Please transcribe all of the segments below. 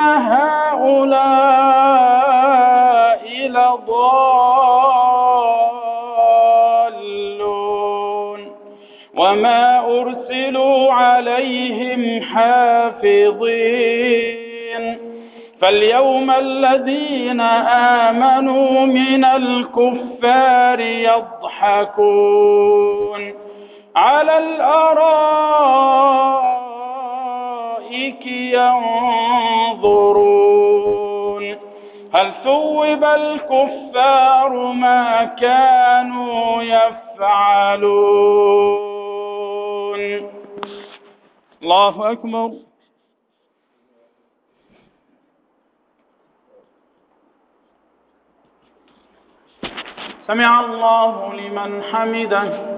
هؤلاء لضالون وما أرسلوا عليهم حافظين فاليوم الذين آمنوا من الكفار يضحكون على الأرائك ينظرون. هل ثوب الكفار ما كانوا يفعلون؟ الله أكبر. سمع الله لمن حمده.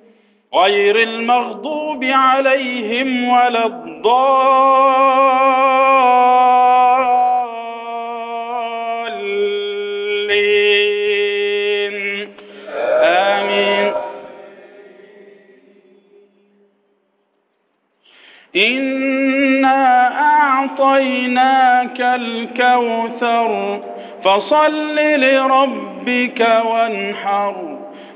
غير المغضوب عليهم ولا الضالين. آمين. إنا أعطيناك الكوثر فصل لربك وانحر.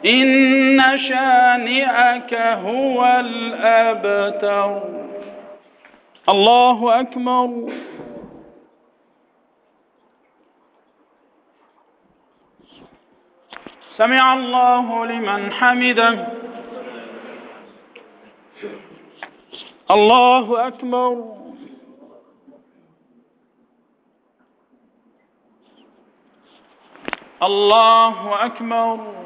إن شانئك هو الأبتر. الله أكبر. سمع الله لمن حمده. الله أكبر. الله أكبر.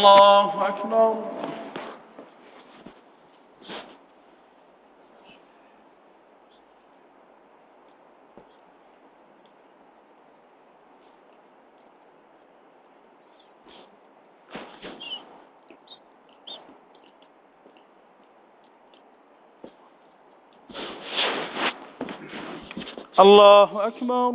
الله أكبر الله أكبر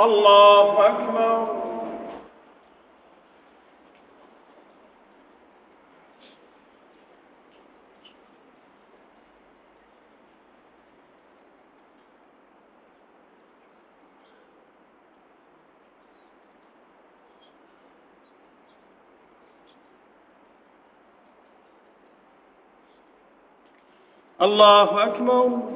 الله أكبر. الله أكبر.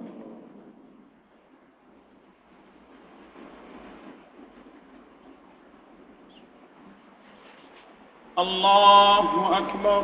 الله أكبر.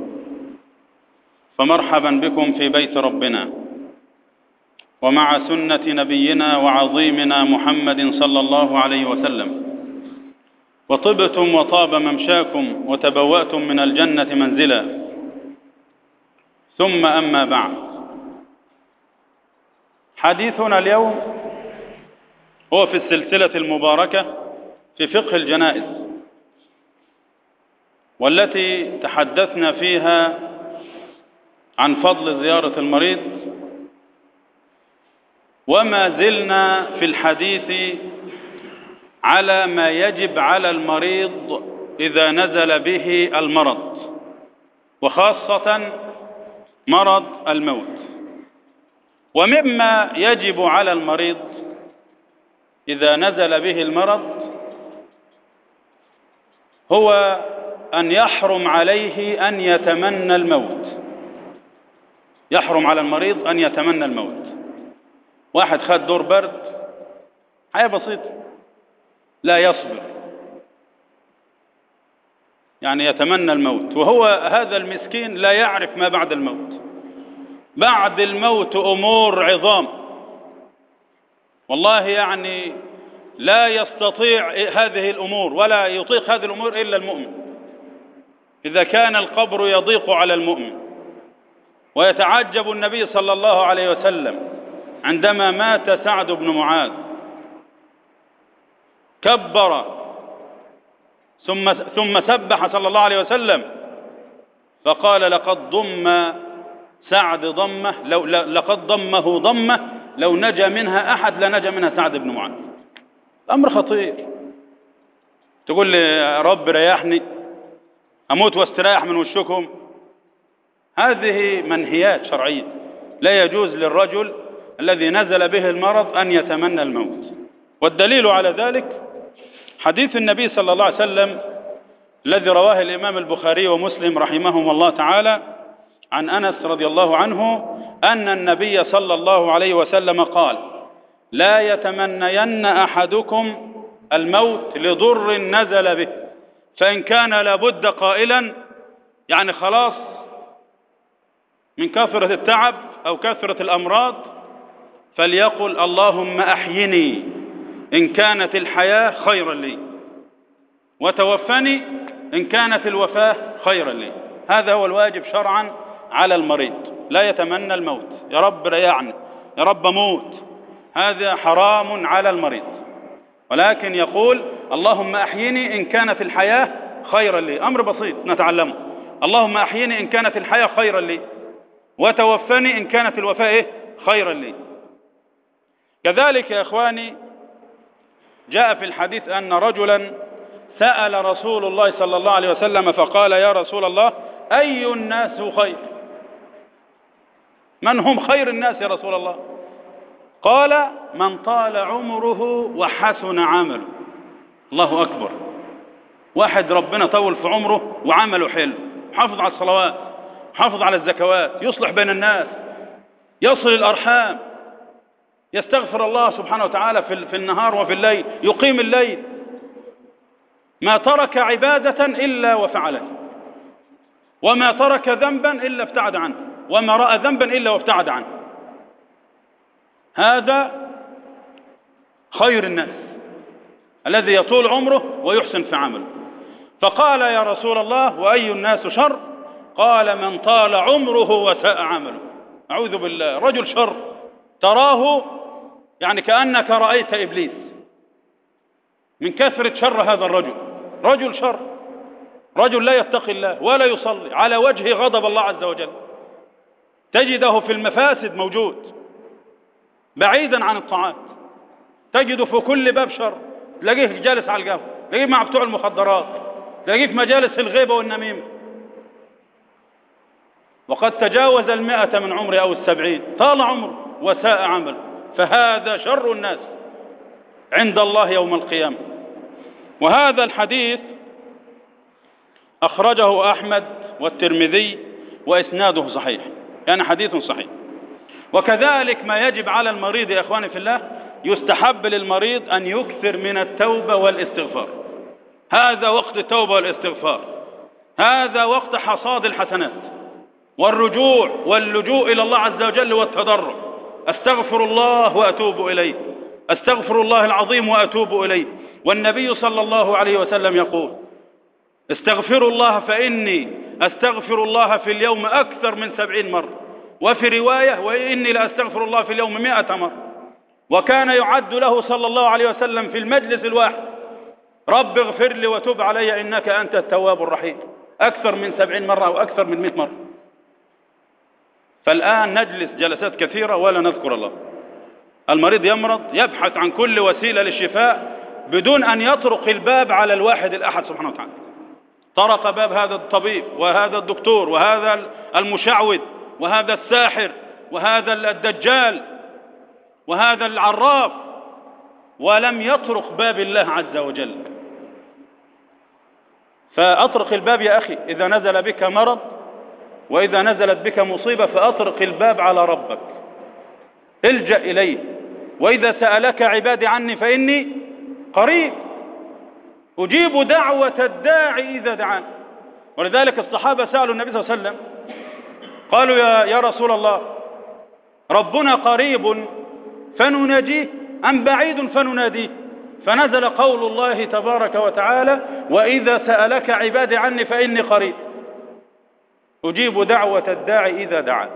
فمرحبا بكم في بيت ربنا. ومع سنة نبينا وعظيمنا محمد صلى الله عليه وسلم. وطبتم وطاب ممشاكم وتبوأتم من الجنة منزلا. ثم أما بعد. حديثنا اليوم هو في السلسلة المباركة في فقه الجنائز. والتي تحدثنا فيها عن فضل زيارة المريض وما زلنا في الحديث على ما يجب على المريض إذا نزل به المرض وخاصة مرض الموت. ومما يجب على المريض إذا نزل به المرض هو أن يحرم عليه أن يتمنى الموت. يحرم على المريض أن يتمنى الموت. واحد خد دور برد حياة بسيطة لا يصبر. يعني يتمنى الموت وهو هذا المسكين لا يعرف ما بعد الموت. بعد الموت أمور عظام. والله يعني لا يستطيع هذه الأمور ولا يطيق هذه الأمور إلا المؤمن. إذا كان القبر يضيق على المؤمن. ويتعجب النبي صلى الله عليه وسلم عندما مات سعد بن معاذ. كبر. ثم ثم سبح صلى الله عليه وسلم. فقال لقد ضم سعد ضمه لو لقد ضمه ضمه لو نجا منها أحد لنجا منها سعد بن معاذ. أمر خطير. تقول لي يا رب ريحني أموت واستريح من وشكم. هذه منهيات شرعية. لا يجوز للرجل الذي نزل به المرض أن يتمنى الموت. والدليل على ذلك حديث النبي صلى الله عليه وسلم الذي رواه الإمام البخاري ومسلم رحمهم الله تعالى عن أنس رضي الله عنه أن النبي صلى الله عليه وسلم قال لا يتمنين أحدكم الموت لضر نزل به فإن كان لابد قائلا يعني خلاص من كثرة التعب أو كثرة الأمراض فليقل اللهم أحيني إن كانت الحياة خيرا لي وتوفني إن كانت الوفاة خيرا لي. هذا هو الواجب شرعا على المريض. لا يتمنى الموت. يا رب ريعني يا رب موت. هذا حرام على المريض. ولكن يقول اللهم أحيني إن كانت الحياة خيرا لي. أمر بسيط نتعلمه. اللهم أحيني إن كانت الحياة خيرا لي. وتوفني إن كانت الوفاة إيه؟ خيرا لي. كذلك يا إخواني جاء في الحديث أن رجلا سأل رسول الله صلى الله عليه وسلم فقال يا رسول الله أي الناس خير؟ من هم خير الناس يا رسول الله؟ قال من طال عمره وحسن عمله. الله أكبر. واحد ربنا طول في عمره وعمله حلو. حافظ على الصلوات. حافظ على الزكوات يصلح بين الناس يصل الأرحام. يستغفر الله سبحانه وتعالى في النهار وفي الليل يقيم الليل. ما ترك عبادة إلا وفعلها وما ترك ذنبا إلا ابتعد عنه. وما رأى ذنبا إلا وابتعد عنه. هذا خير الناس الذي يطول عمره ويحسن في عمله. فقال يا رسول الله وأي الناس شر؟ قال من طال عمره وساء عمله. أعوذ بالله. رجل شر. تراه يعني كأنك رأيت إبليس. من كثرة شر هذا الرجل. رجل شر. رجل لا يتقي الله ولا يصلي. على وجه غضب الله عز وجل. تجده في المفاسد موجود. بعيدا عن الطاعات. تجده في كل باب شر. تلاقيه جالس على القهوة. تلاقيه مع بتوع المخدرات. تلاقيه في مجالس الغيبة والنميمة. وقد تجاوز المئة من عمره أو السبعين طال عمره وساء عمله فهذا شر الناس عند الله يوم القيامة. وهذا الحديث أخرجه أحمد والترمذي وإسناده صحيح يعني حديث صحيح. وكذلك ما يجب على المريض يا إخواني في الله يستحب للمريض أن يكثر من التوبة والاستغفار. هذا وقت التوبة والاستغفار. هذا وقت حصاد الحسنات. والرجوع واللجوء إلى الله عز وجل والتضرع. أستغفر الله وأتوب إليه. أستغفر الله العظيم وأتوب إليه. والنبي صلى الله عليه وسلم يقول استغفروا الله فإني أستغفر الله في اليوم أكثر من سبعين مرة. وفي رواية وإني لأستغفر الله في اليوم مئة مرة. وكان يعد له صلى الله عليه وسلم في المجلس الواحد رب اغفر لي وتب علي إنك أنت التواب الرحيم. أكثر من سبعين مرة أو أكثر من مئة مرة. فالآن نجلس جلسات كثيرة ولا نذكر الله. المريض يمرض يبحث عن كل وسيلة للشفاء بدون أن يطرق الباب على الواحد الأحد سبحانه وتعالى. طرق باب هذا الطبيب وهذا الدكتور وهذا المشعوذ وهذا الساحر وهذا الدجال وهذا العراف ولم يطرق باب الله عز وجل. فأطرق الباب يا أخي إذا نزل بك مرض وإذا نزلت بك مصيبة فأطرق الباب على ربك. الجأ إليه. وإذا سألك عبادي عني فإني قريب. أجيب دعوة الداعي إذا دعان. ولذلك الصحابة سألوا النبي صلى الله عليه وسلم. قالوا يا, يا رسول الله ربنا قريب فنناجيه أم بعيد فنناديه؟ فنزل قول الله تبارك وتعالى وإذا سألك عبادي عني فإني قريب. أجيب دعوة الداعي إذا دعا.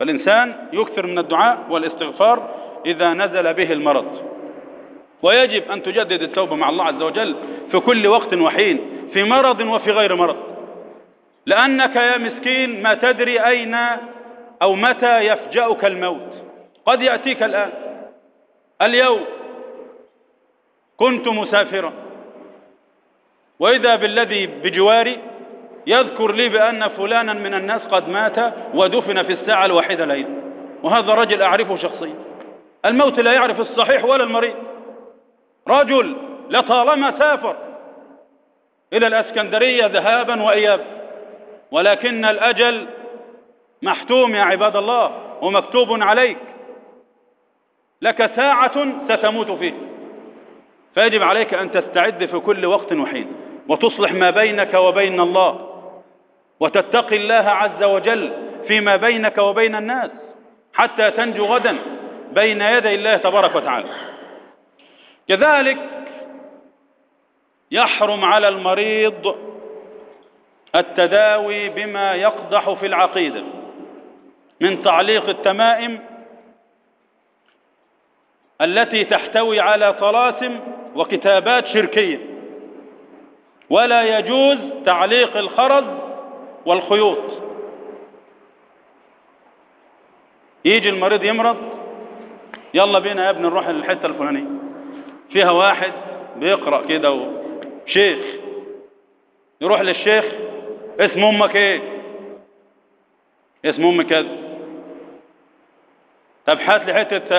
فالإنسان يكثر من الدعاء والاستغفار إذا نزل به المرض. ويجب أن تجدد التوبة مع الله عز وجل في كل وقت وحين في مرض وفي غير مرض. لأنك يا مسكين ما تدري أين أو متى يفجأك الموت. قد يأتيك الآن. اليوم كنت مسافرا. وإذا بالذي بجواري يذكر لي بأن فلانا من الناس قد مات ودفن في الساعة الواحدة ليلة وهذا رجل أعرفه شخصيا. الموت لا يعرف الصحيح ولا المريض. رجل لطالما سافر إلى الأسكندرية ذهابا وإيابا. ولكن الأجل محتوم يا عباد الله ومكتوب عليك. لك ساعة ستموت فيه. فيجب عليك أن تستعد في كل وقت وحين. وتصلح ما بينك وبين الله. وتتقي الله عز وجل فيما بينك وبين الناس حتى تنجو غدا بين يدي الله تبارك وتعالى. كذلك يحرم على المريض التداوي بما يقدح في العقيدة من تعليق التمائم التي تحتوي على طلاسم وكتابات شركية. ولا يجوز تعليق الخرز والخيوط. يجي المريض يمرض يلا بينا يا ابني نروح للحته الفلانية. فيها واحد بيقرأ كده شيخ. يروح للشيخ اسم أمك إيه؟ اسم أمك كذا. طب هات لي حتة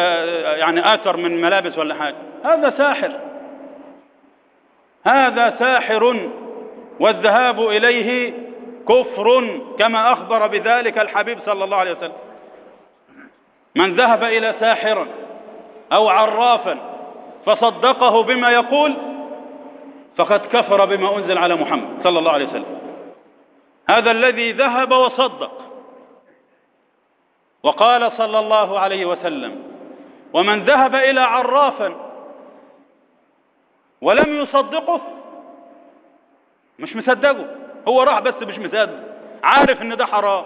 يعني آثر من ملابس ولا حاجة. هذا ساحر. هذا ساحر. والذهاب إليه كفر كما أخبر بذلك الحبيب صلى الله عليه وسلم. من ذهب إلى ساحر أو عرافا فصدقه بما يقول فقد كفر بما أنزل على محمد صلى الله عليه وسلم. هذا الذي ذهب وصدق. وقال صلى الله عليه وسلم ومن ذهب إلى عرافا ولم يصدقه مش مصدقه. هو راح بس مش مصدق عارف إن ده حرام.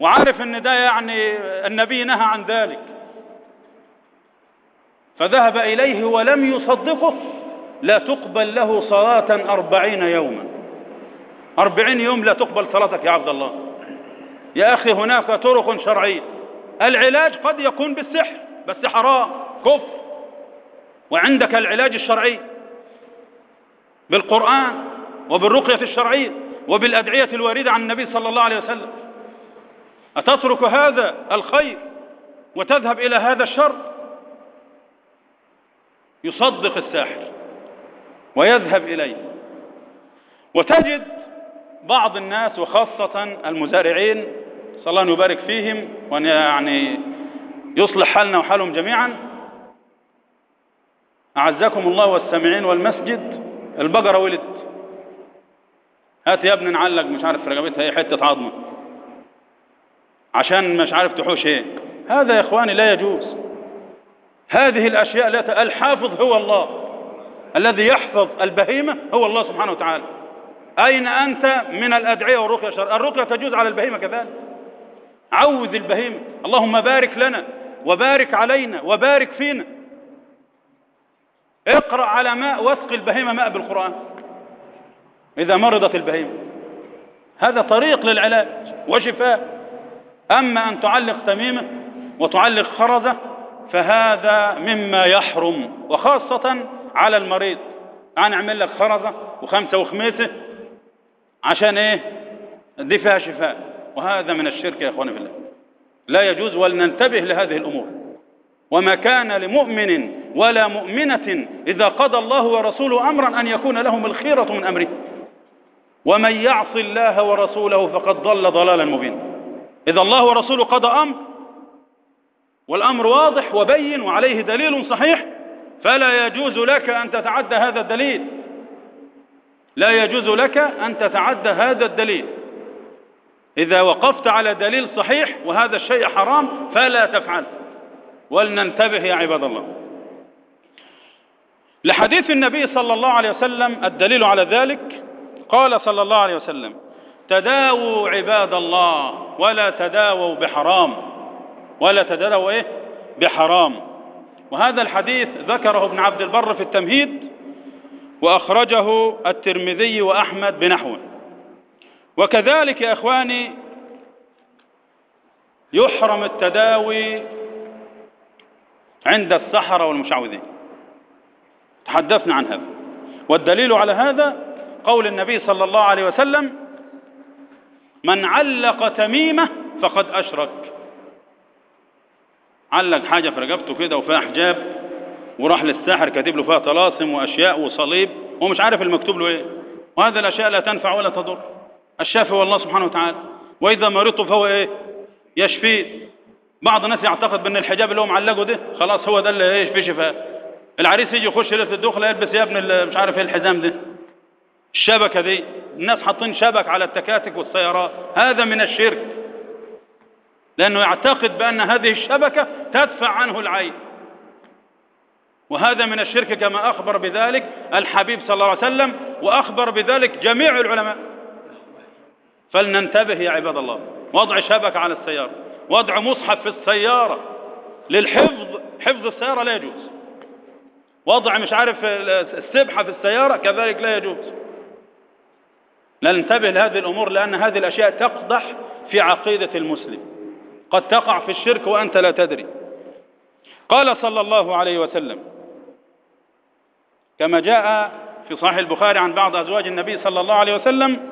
وعارف إن ده يعني النبي نهى عن ذلك. فذهب إليه ولم يصدقه. لا تقبل له صلاة أربعين يوما. أربعين يوم لا تقبل صلاتك يا عبد الله. يا أخي هناك طرق شرعية. العلاج قد يكون بالسحر بس حرام. كفر وعندك العلاج الشرعي. بالقرآن. وبالرقية الشرعية وبالأدعية الواردة عن النبي صلى الله عليه وسلم. أتترك هذا الخير وتذهب إلى هذا الشر؟ يصدق الساحر ويذهب إليه. وتجد بعض الناس وخاصة المزارعين صلى الله أن يبارك فيهم وأن يعني يصلح حالنا وحالهم جميعا. أعزكم الله والسامعين والمسجد البقرة ولد هات يا ابني نعلق مش عارف رقبتها إيه حتة عظمة. عشان مش عارف تحوش إيه. هذا يا اخواني لا يجوز. هذه الأشياء لا الحافظ هو الله. الذي يحفظ البهيمة هو الله سبحانه وتعالى. أين أنت من الأدعية والرقية شر الرقية تجوز على البهيمة كذلك. عوذ البهيمة. اللهم بارك لنا وبارك علينا وبارك فينا. اقرأ على ماء واسق البهيمة ماء بالقرآن. إذا مرضت البهيمة. هذا طريق للعلاج وشفاء. أما أن تعلق تميمة وتعلق خرزة فهذا مما يحرم وخاصة على المريض. أنا أعمل لك خرزة وخمسة وخميسة عشان إيه؟ دي فيها شفاء. وهذا من الشرك يا أخواني بالله لا يجوز ولننتبه لهذه الأمور. وما كان لمؤمن ولا مؤمنة إذا قضى الله ورسوله أمرا أن يكون لهم الخيرة من أمره. ومن يعص الله ورسوله فقد ضل ضلالا مبينا. إذا الله ورسوله قضى أمر والأمر واضح وبين وعليه دليل صحيح فلا يجوز لك أن تتعدى هذا الدليل. لا يجوز لك أن تتعدى هذا الدليل. إذا وقفت على دليل صحيح وهذا الشيء حرام فلا تفعل. ولننتبه يا عباد الله. لحديث النبي صلى الله عليه وسلم الدليل على ذلك قال صلى الله عليه وسلم تداووا عباد الله ولا تداووا بحرام. ولا تداووا إيه؟ بحرام. وهذا الحديث ذكره ابن عبد البر في التمهيد وأخرجه الترمذي وأحمد بنحوه. وكذلك يا إخواني يحرم التداوي عند السحرة والمشعوذين. تحدثنا عن هذا. والدليل على هذا قول النبي صلى الله عليه وسلم من علق تميمة فقد أشرك. علق حاجة في رقبته كده وفيها حجاب وراح للساحر كاتب له فيها طلاسم وأشياء وصليب ومش عارف المكتوب له إيه. وهذه الأشياء لا تنفع ولا تضر. الشافي هو الله سبحانه وتعالى. وإذا مرضت فهو إيه؟ يشفيه بعض الناس يعتقد بأن الحجاب اللي هو معلقه ده خلاص هو ده اللي إيش في شفاء العريس يجي يخش ليله الدخلة يلبس يا ابن مش عارف إيه الحزام ده. الشبكة دي الناس حاطين شبك على التكاتك والسيارات. هذا من الشرك. لأنه يعتقد بأن هذه الشبكة تدفع عنه العين. وهذا من الشرك كما أخبر بذلك الحبيب صلى الله عليه وسلم وأخبر بذلك جميع العلماء. فلننتبه يا عباد الله وضع شبكة على السيارة وضع مصحف في السيارة للحفظ حفظ السيارة لا يجوز. وضع مش عارف السبحة في السيارة كذلك لا يجوز. ننتبه لهذه الأمور لأن هذه الأشياء تقدح في عقيدة المسلم. قد تقع في الشرك وأنت لا تدري. قال صلى الله عليه وسلم كما جاء في صحيح البخاري عن بعض أزواج النبي صلى الله عليه وسلم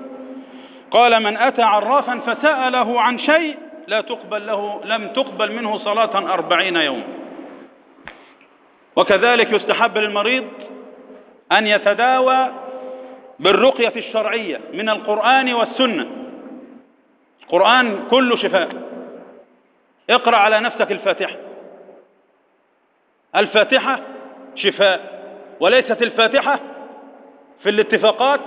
قال من أتى عرافا فسأله عن شيء لا تقبل له لم تقبل منه صلاة أربعين يوم وكذلك يستحب للمريض أن يتداوى بالرقية الشرعية من القرآن والسنة. القرآن كله شفاء. اقرأ على نفسك الفاتحة. الفاتحة شفاء وليست الفاتحة في الاتفاقات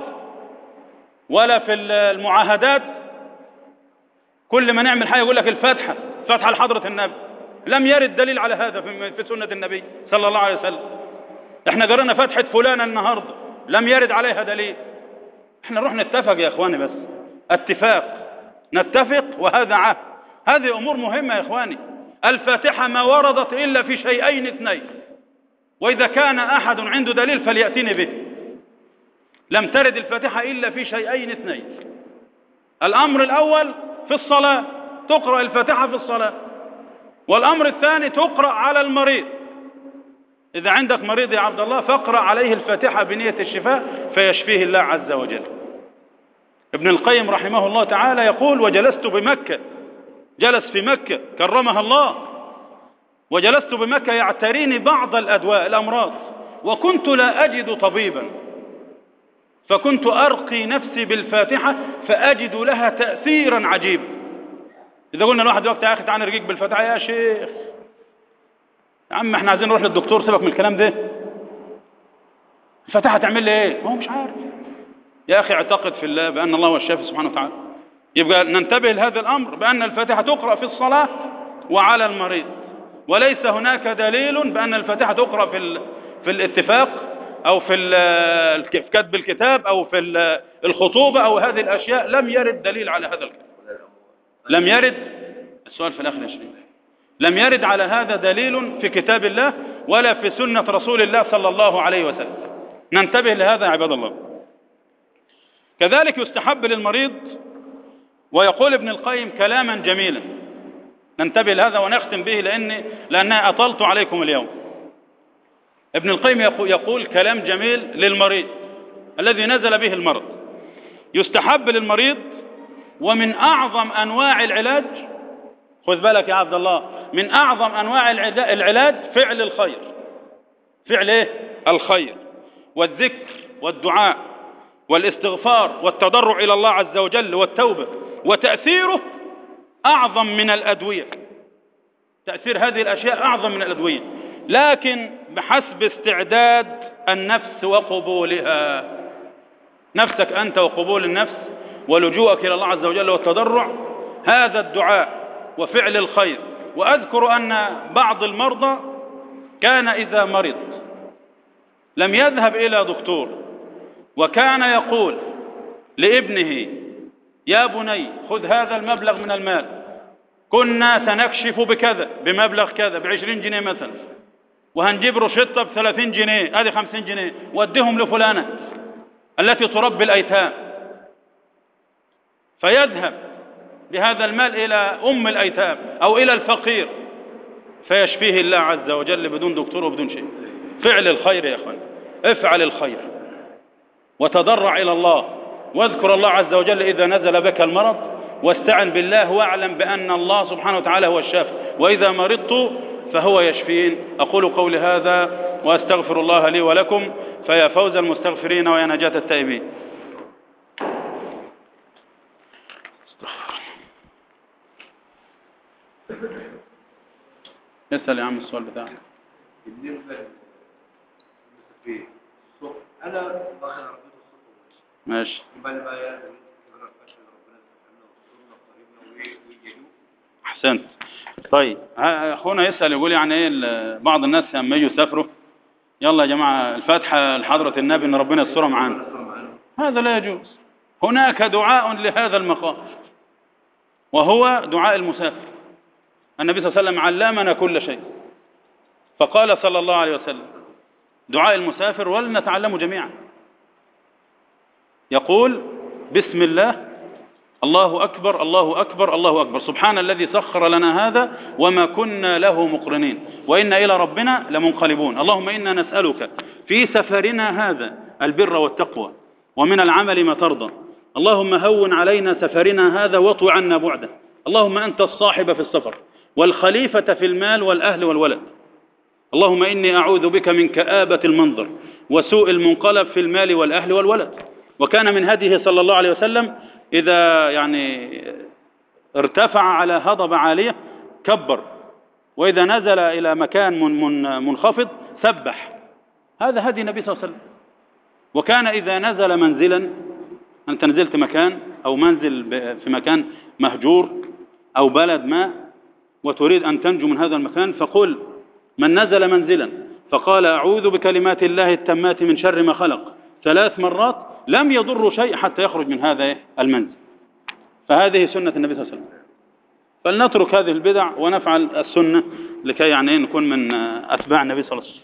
ولا في المعاهدات. كل ما نعمل حاجة يقول لك الفاتحة فاتحة لحضرة النبي. لم يرد دليل على هذا في سنة النبي صلى الله عليه وسلم. إحنا قرأنا فاتحة فلانة النهاردة. لم يرد عليها دليل. إحنا نروح نتفق يا إخواني بس. اتفاق. نتفق وهذا عهد. هذه أمور مهمة يا إخواني. الفاتحة ما وردت إلا في شيئين اثنين. وإذا كان أحد عنده دليل فليأتيني به. لم ترد الفاتحة إلا في شيئين اثنين. الأمر الأول في الصلاة. تقرأ الفاتحة في الصلاة. والأمر الثاني تقرأ على المريض. إذا عندك مريض يا عبد الله فاقرأ عليه الفاتحة بنية الشفاء فيشفيه الله عز وجل. ابن القيم رحمه الله تعالى يقول وجلست بمكة. جلس في مكة كرمها الله. وجلست بمكة يعتريني بعض الأدواء الأمراض. وكنت لا أجد طبيبا. فكنت أرقي نفسي بالفاتحة فأجد لها تأثيرا عجيبا. إذا قلنا الواحد وقت يا أخي تعالى نرقيك بالفاتحة يا شيخ. يا عم إحنا عايزين نروح للدكتور سيبك من الكلام ده. الفاتحة تعمل لي إيه؟ هو مش عارف. يا أخي اعتقد في الله بأن الله هو الشافي سبحانه وتعالى. يبقى ننتبه لهذا الأمر بأن الفاتحة تقرأ في الصلاة وعلى المريض. وليس هناك دليل بأن الفاتحة تقرأ في في الاتفاق أو في كتب الكتاب أو في الخطوبة أو هذه الأشياء. لم يرد دليل على هذا الكلام. لم يرد؟ السؤال في الآخر يا شريف لم يرد على هذا دليل في كتاب الله ولا في سنة رسول الله صلى الله عليه وسلم. ننتبه لهذا يا عباد الله. كذلك يستحب للمريض ويقول ابن القيم كلاما جميلا. ننتبه لهذا ونختم به لأني لأني أطلت عليكم اليوم. ابن القيم يقول كلام جميل للمريض الذي نزل به المرض. يستحب للمريض ومن أعظم أنواع العلاج خذ بالك يا عبد الله من أعظم أنواع العلاج فعل الخير. فعل إيه؟ الخير. والذكر والدعاء والاستغفار والتضرع إلى الله عز وجل والتوبة وتأثيره أعظم من الأدوية. تأثير هذه الأشياء أعظم من الأدوية. لكن بحسب استعداد النفس وقبولها. نفسك أنت وقبول النفس ولجوءك إلى الله عز وجل والتضرع هذا الدعاء وفعل الخير. وأذكر أن بعض المرضى كان إذا مرض لم يذهب إلى دكتور وكان يقول لابنه يا بني خذ هذا المبلغ من المال كنا سنكشف بكذا بمبلغ كذا بعشرين جنيه مثلا وهنجيب روشتة بثلاثين جنيه هذه خمسين جنيه وديهم لفلانة التي تربي الأيتام. فيذهب بهذا المال إلى أم الأيتام أو إلى الفقير. فيشفيه الله عز وجل بدون دكتور وبدون شيء. فعل الخير يا أخوان. افعل الخير. وتضرع إلى الله. واذكر الله عز وجل إذا نزل بك المرض. واستعن بالله واعلم بأن الله سبحانه وتعالى هو الشافي وإذا مرضت فهو يشفين. أقول قولي هذا وأستغفر الله لي ولكم. فيا فوز المستغفرين ويا نجاة التائبين. اسأل يا عم السؤال بتاعك. بالنسبة أنا ماشي. أحسنت. طيب أخونا يسأل يقول يعني إيه بعض الناس لما يجوا يسافروا يلا يا جماعة الفاتحة لحضرة النبي إن ربنا يسترها معانا. هذا لا يجوز. هناك دعاء لهذا المقام وهو دعاء المسافر. النبي صلى الله عليه وسلم علمنا كل شيء. فقال صلى الله عليه وسلم دعاء المسافر ولنتعلمه جميعا. يقول بسم الله الله أكبر الله أكبر الله أكبر. سبحان الذي سخر لنا هذا وما كنا له مقرنين. وإنا إلى ربنا لمنقلبون. اللهم إنا نسألك في سفرنا هذا البر والتقوى ومن العمل ما ترضى. اللهم هون علينا سفرنا هذا واطو عنا بعده. اللهم أنت الصاحب في السفر. والخليفة في المال والأهل والولد. اللهم إني أعوذ بك من كآبة المنظر وسوء المنقلب في المال والأهل والولد. وكان من هديه صلى الله عليه وسلم إذا يعني ارتفع على هضبة عالية كبر وإذا نزل إلى مكان من من منخفض سبح. هذا هدي النبي صلى الله عليه وسلم. وكان إذا نزل منزلا أنت نزلت مكان أو منزل في مكان مهجور أو بلد ما وتريد أن تنجو من هذا المكان فقل من نزل منزلا فقال أعوذ بكلمات الله التمات من شر ما خلق. ثلاث مرات لم يضر شيء حتى يخرج من هذا المنزل. فهذه سنة النبي صلى الله عليه وسلم. فلنترك هذه البدع ونفعل السنة لكي يعني نكون من أتباع النبي صلى الله عليه وسلم.